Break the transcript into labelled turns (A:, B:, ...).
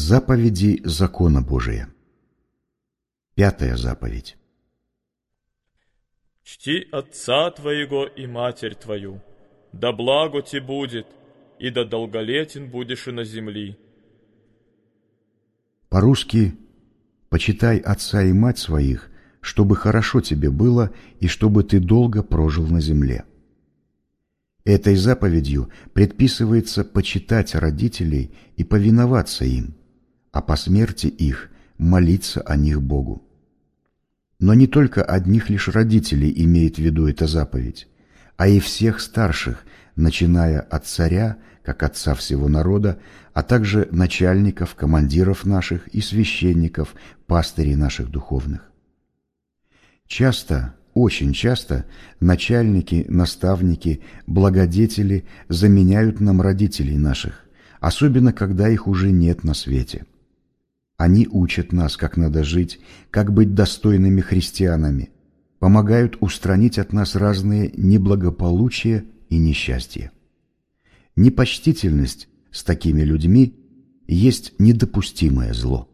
A: Заповеди закона Божия. Пятая заповедь.
B: Чти отца твоего и матерь твою, да благо тебе будет, и да долголетен будешь и на земли.
A: По-русски «почитай отца и мать своих, чтобы хорошо тебе было и чтобы ты долго прожил на земле». Этой заповедью предписывается почитать родителей и повиноваться им – а по смерти их молиться о них Богу. Но не только одних лишь родителей имеет в виду эта заповедь, а и всех старших, начиная от царя, как отца всего народа, а также начальников, командиров наших и священников, пастырей наших духовных. Часто, очень часто начальники, наставники, благодетели заменяют нам родителей наших, особенно когда их уже нет на свете. Они учат нас, как надо жить, как быть достойными христианами, помогают устранить от нас разные неблагополучия и несчастья. Непочтительность с такими людьми есть недопустимое зло.